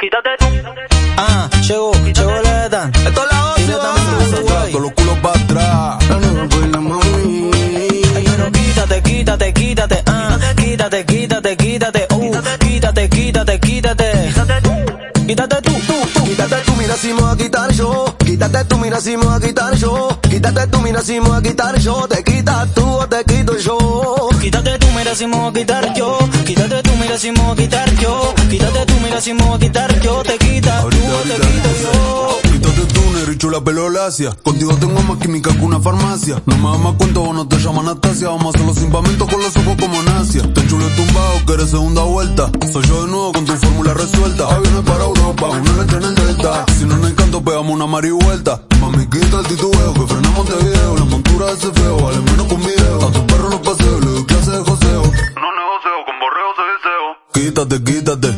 Quítate tú. Ah, llegó, llegó la edad. Esto es la ocio, Todos los culos para atrás. La nueva escuela, mami. Ay, pero quítate, quítate, quítate, ah, quítate, quítate, quítate, uh, quítate, quítate, quítate. Quítate tú, tú, tú. Quítate tú, mira si me voy a quitar yo. Quítate tú, mira si me voy a quitar yo. Quítate tú, mira si me voy a quitar yo. Te quitas tú o te quito yo. Quítate tú, mira si me voy a quitar yo. Quítate tú, mira si me voy a quitar yo. Quítate a quitar yo. Te quitas tú Ahorita, te ahorita. quito yo. Quítate tú, negro y chula pelolacia. Contigo tengo más química que una farmacia. No me das más cuenta, vos no te llaman Anastasia. Vamos a hacer los impamentos con los ojos como Nasia. Te chulo tumbado, que eres segunda vuelta. Soy yo de nuevo con tu fórmula resuelta. Aviones para Europa, uno le en el delta. Si no en el canto, pegamos una marihuelta. Mami, quita el titubeo, que frena Montevideo. La montura de ese feo, vale menos con video. A tu perro los paseo, le doy clase de joseo. No negocio, con borreo se deseo. Quítate, quítate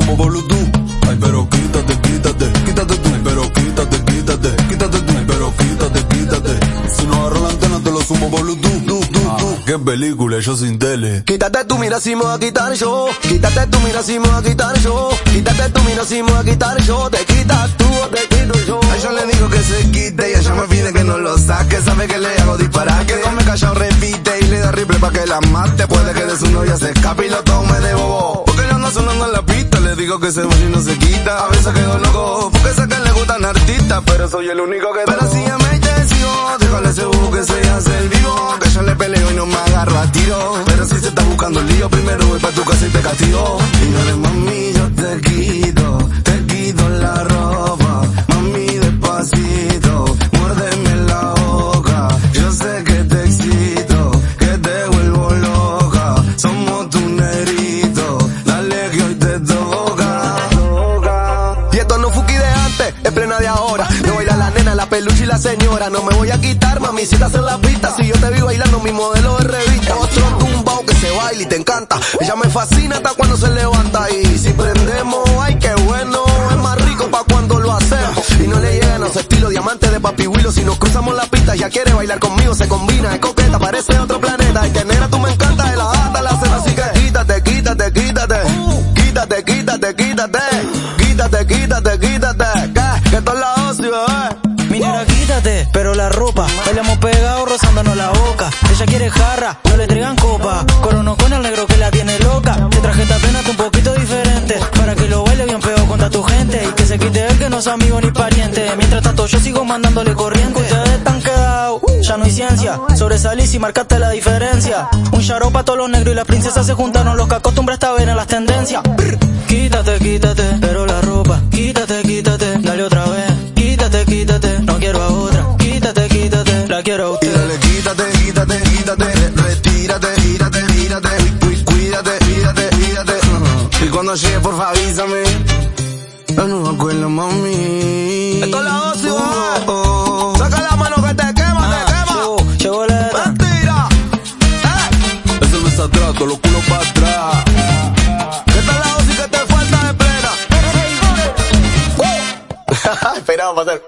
la antena, te lo sumo por Bluetooth. Ay, pero quítate, quítate, quítate tú. Ay, pero quítate, quítate, quítate tú. Ay, pero quítate, quítate. Si no agarro la antena, te lo sumo tú, tú. Qué película, yo sin tele. Quítate tú, mira si me voy a quitar yo. Quítate tú, mira si me voy a quitar yo. Quítate tú, mira si me voy a quitar yo. Te quitas tú o te quito yo. A ella le digo que se quite y ella me pide que no lo saque. Sabe que le hago disparar. Que come callado repite y le da rifle pa' que la mate. Puede que de su novia se escape y lo tome de bobo. Que se vaya y no se quita. A veces quedo loco. Porque sé que le gustan artistas. Pero soy el único que. Pero si ella me sigo, déjale ese que se hace el vivo. La señora. No me voy a quitar, mami, si estás en la pista. Si yo te vi bailando, mi modelo de revista. Otro tumbao que se baila y te encanta. Ella me fascina hasta cuando se levanta. Y si prendemos, ay, qué bueno. Es más rico pa' cuando lo hacemos. Y no le llegan a su estilo diamante de papi Willow. Si nos cruzamos la pista, ya quiere bailar conmigo. Se combina, es coqueta, parece otro planeta. Y tener tú me encanta de la hasta la cena. Así que quítate, quítate. Quítate, quítate, quítate. Quítate, pero la ropa. Bailamos pegados rozándonos la boca. Ella quiere jarra, no le traigan copa. Corono con el negro que la tiene loca. Te traje esta pena un poquito diferente. Para que lo baile bien pegado contra tu gente. Y que se quite el que no es amigo ni pariente. Mientras tanto yo sigo mandándole corriente. Ustedes están quedados, ya no hay ciencia. Sobresalís y marcaste la diferencia. Un charo pa' todos los negros y las princesas se juntaron. Los que acostumbraste a ver en las tendencias. Quítate, quítate, pero la ropa. Llegue, porfa, avísame. La nueva escuela, mami. Esto es la ocio, Oh, oh. Saca la mano que te quema, Ah, te quema. llegó, llegó la edad. Mentira. Eh, Ese todos los culos para atrás. esta es la ocio que te falta de plena. Esperaba pasar.